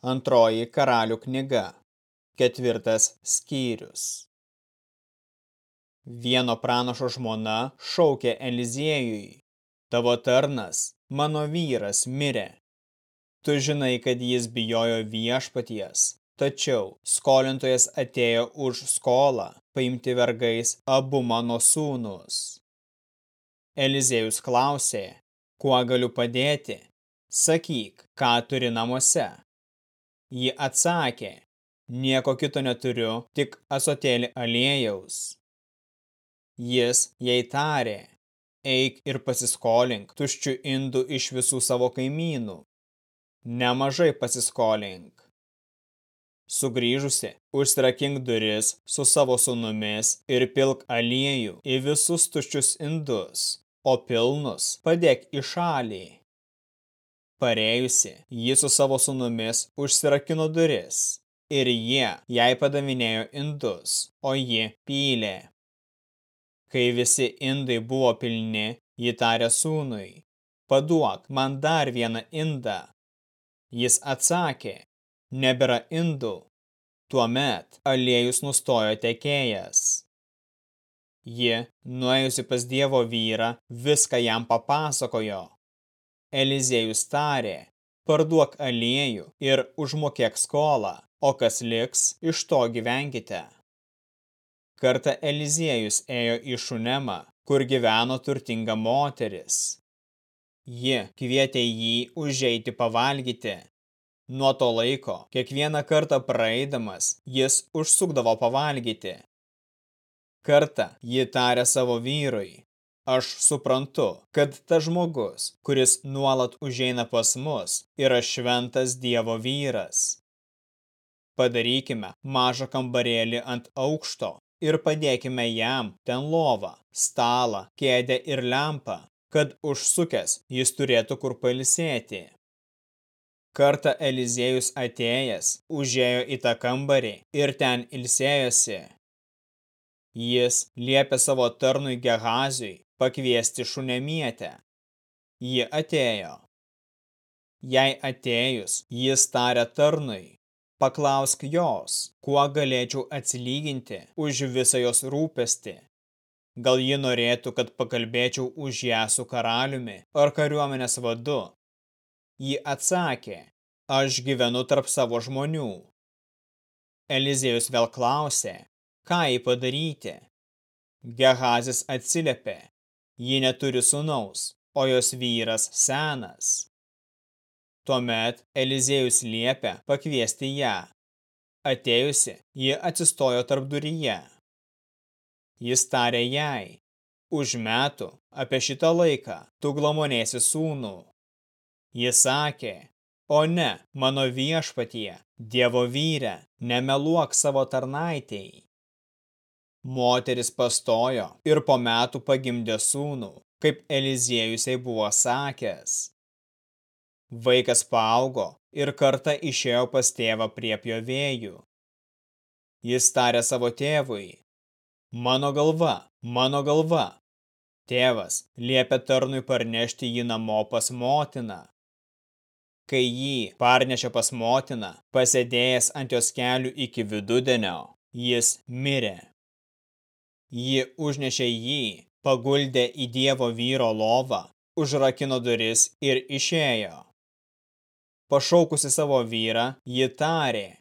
Antroji karalių knyga. Ketvirtas skyrius. Vieno pranašo žmona šaukė Eliziejui. Tavo tarnas, mano vyras, mirė. Tu žinai, kad jis bijojo viešpaties, tačiau skolintojas atėjo už skolą paimti vergais abu mano sūnus. Eliziejus klausė, kuo galiu padėti? Sakyk, ką turi namuose. Ji atsakė, nieko kito neturiu, tik asotėlį aliejaus. Jis jai tarė, eik ir pasiskolink tuščių indų iš visų savo kaimynų. Nemažai pasiskolink. Sugrįžusi, užsirakink duris su savo sunumis ir pilk aliejų į visus tuščius indus, o pilnus padėk į šalį. Parėjusi, ji su savo sunumis užsirakino duris, ir jie jai padavinėjo indus, o ji pylė. Kai visi indai buvo pilni, ji tarė sūnui, paduok man dar vieną indą. Jis atsakė, nebėra indų. Tuomet aliejus nustojo tekėjęs. Ji, nuėjusi pas Dievo vyrą, viską jam papasakojo. Eliziejus tarė, parduok aliejų ir užmokėk skolą, o kas liks, iš to gyvenkite. Kartą Eliziejus ėjo į Šunemą, kur gyveno turtinga moteris. Ji kvietė jį užeiti pavalgyti. Nuo to laiko, kiekvieną kartą praeidamas, jis užsukdavo pavalgyti. Kartą ji tarė savo vyrui, Aš suprantu, kad tas žmogus, kuris nuolat užeina pas mus, yra šventas Dievo vyras. Padarykime mažą kambarėlį ant aukšto ir padėkime jam ten lovą, stalą, kėdę ir lempą, kad užsukęs jis turėtų kur palisėti. Kartą Eliziejus atėjęs užėjo į tą kambarį ir ten ilsėjosi. Jis liepė savo tarnui Gehaziui pakviesti šunemietę. Ji atėjo. Jei atėjus, jis tarė tarnui, paklausk jos, kuo galėčiau atsilyginti už visą jos rūpestį. Gal ji norėtų, kad pakalbėčiau už ją su karaliumi ar kariuomenės vadu. Ji atsakė, aš gyvenu tarp savo žmonių. Elizėjus vėl klausė, ką jį padaryti. Gehazis atsiliepė, ji neturi sunaus, o jos vyras senas. Tuomet Eliziejus liepė pakviesti ją. Atėjusi, ji atsistojo tarp duryje. Jis tarė jai, už metų apie šitą laiką tu glamonėsi sūnų. Jis sakė, o ne, mano viešpatie, dievo vyrė, nemeluok savo tarnaitėjai. Moteris pastojo ir po metų pagimdė sūnų, kaip Eliziejusiai buvo sakęs. Vaikas paaugo ir kartą išėjo pas tėvą prie pjovėjų. Jis tarė savo tėvui, mano galva, mano galva. Tėvas liepė tarnui parnešti jį namo pas motiną. Kai jį parnešė pas motiną, pasėdėjęs ant jos kelių iki vidudienio, jis mirė. Ji užnešė jį, paguldė į dievo vyro lovą, užrakino duris ir išėjo. Pašaukusi savo vyrą, ji tarė,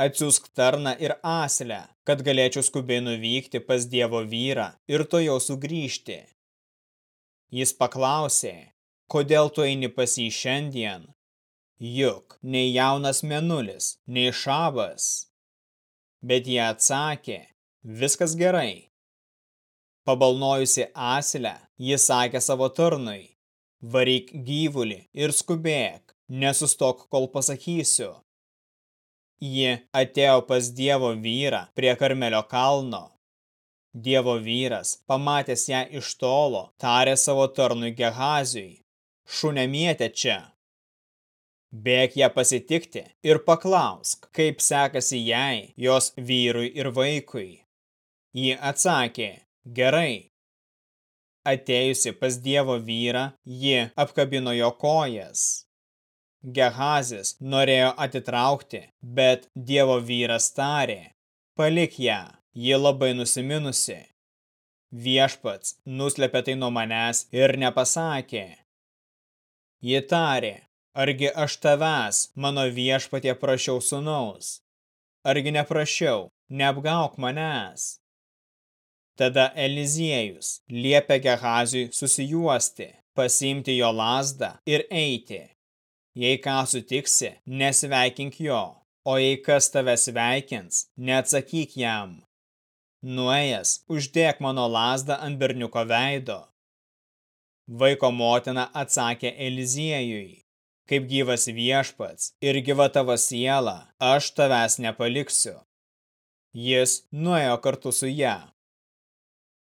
atsiųsk tarną ir aslę, kad galėčiau skubiai nuvykti pas dievo vyrą ir to jau sugrįžti. Jis paklausė, kodėl tu eini pas jį šiandien? Juk nei jaunas menulis, nei šabas. Bet jie atsakė, viskas gerai, Pabalnojusi asilę, jis sakė savo tarnui, varyk gyvulį ir skubėk, nesustok, kol pasakysiu. Ji atėjo pas Dievo vyrą prie Karmelio kalno. Dievo vyras, pamatęs ją iš tolo, tarė savo tarnui Gehaziui, šunemietė čia. Bėk ją pasitikti ir paklausk, kaip sekasi jai, jos vyrui ir vaikui. Ji atsakė, Gerai. Atėjusi pas Dievo vyrą, ji apkabino jo kojas. Gehazis norėjo atitraukti, bet Dievo vyras tarė, palik ją, ji labai nusiminusi. Viešpats nuslėpė tai nuo manęs ir nepasakė. Ji tarė, argi aš tavęs, mano viešpatie, prašiau sunaus? Argi neprašiau, neapgauk manęs? Tada Eliziejus liepė Gehaziui susijuosti, pasiimti jo lasdą ir eiti. Jei ką sutiksi, nesveikink jo, o jei kas tave sveikins, neatsakyk jam. Nuėjęs, uždėk mano lasdą ant berniuko veido. Vaiko motina atsakė Eliziejui, kaip gyvas viešpats ir gyva tavo siela, aš tavęs nepaliksiu. Jis nuėjo kartu su ją.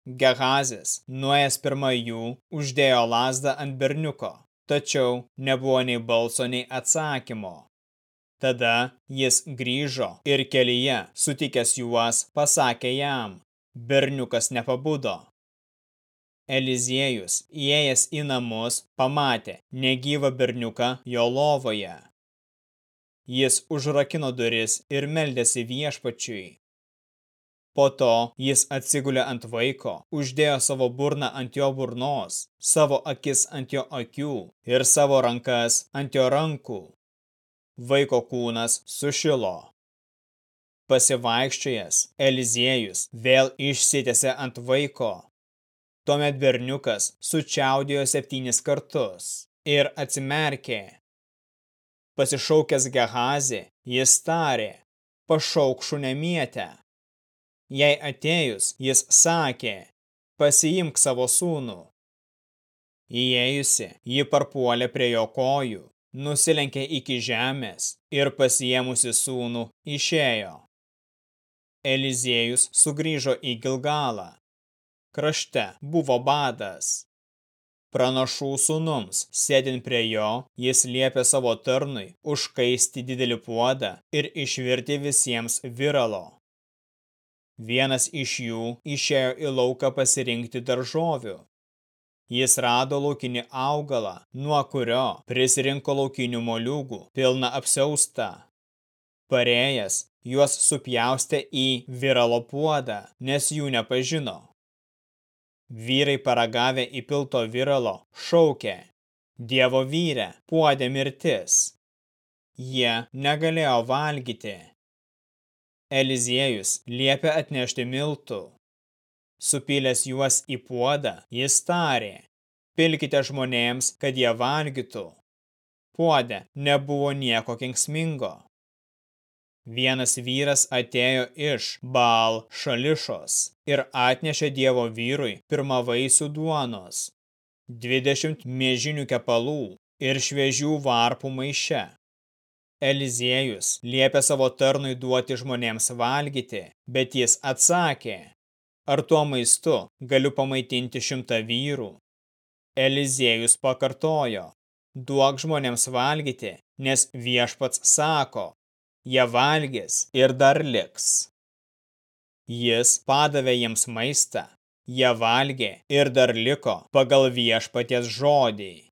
Gehazis, nuėjęs pirmą jų, uždėjo lasdą ant berniuko, tačiau nebuvo nei balso, nei atsakymo. Tada jis grįžo ir kelyje, sutikęs juos, pasakė jam, berniukas nepabudo. Eliziejus, įėjęs į namus, pamatė negyvą berniuką jo lovoje. Jis užrakino duris ir meldėsi viešpačiui. Po to jis atsigulė ant vaiko, uždėjo savo burną ant jo burnos, savo akis ant jo akių ir savo rankas ant jo rankų. Vaiko kūnas sušilo. Pasivaikščiojęs, Eliziejus vėl išsitėsi ant vaiko. Tuomet berniukas sučiaudėjo septynis kartus ir atsimerkė. Pasišaukęs Gehazį, jis tarė, pašauk šunemietę. Jei atėjus, jis sakė, pasiimk savo sūnų. Įėjusi, ji parpuolė prie jo kojų, nusilenkė iki žemės ir pasiėmusi sūnų išėjo. Eliziejus sugrįžo į Gilgalą. Krašte buvo badas. Pranašų sūnums, sėdint prie jo, jis liepė savo tarnui užkaisti didelį puodą ir išvirti visiems viralo. Vienas iš jų išėjo į lauką pasirinkti daržovių. Jis rado laukinį augalą, nuo kurio prisirinko laukinių moliūgų, pilną apsiaustą. Parėjęs, juos supjaustė į viralo puodą, nes jų nepažino. Vyrai paragavę įpilto viralo šaukė, Dievo vyrė, puodė mirtis. Jie negalėjo valgyti, Eliziejus liepė atnešti miltų. Supylęs juos į puodą, jis tarė, pilkite žmonėms, kad jie valgytų. Puodė nebuvo nieko kengsmingo. Vienas vyras atėjo iš Baal šališos ir atnešė Dievo vyrui pirmavaisių duonos, 20 mėžinių kepalų ir šviežių varpų maiše. Eliziejus liepė savo tarnui duoti žmonėms valgyti, bet jis atsakė, ar tuo maistu galiu pamaitinti šimtą vyrų. Eliziejus pakartojo, duok žmonėms valgyti, nes viešpats sako, jie valgys ir dar liks. Jis padavė jiems maistą, jie valgė ir dar liko pagal viešpaties žodį.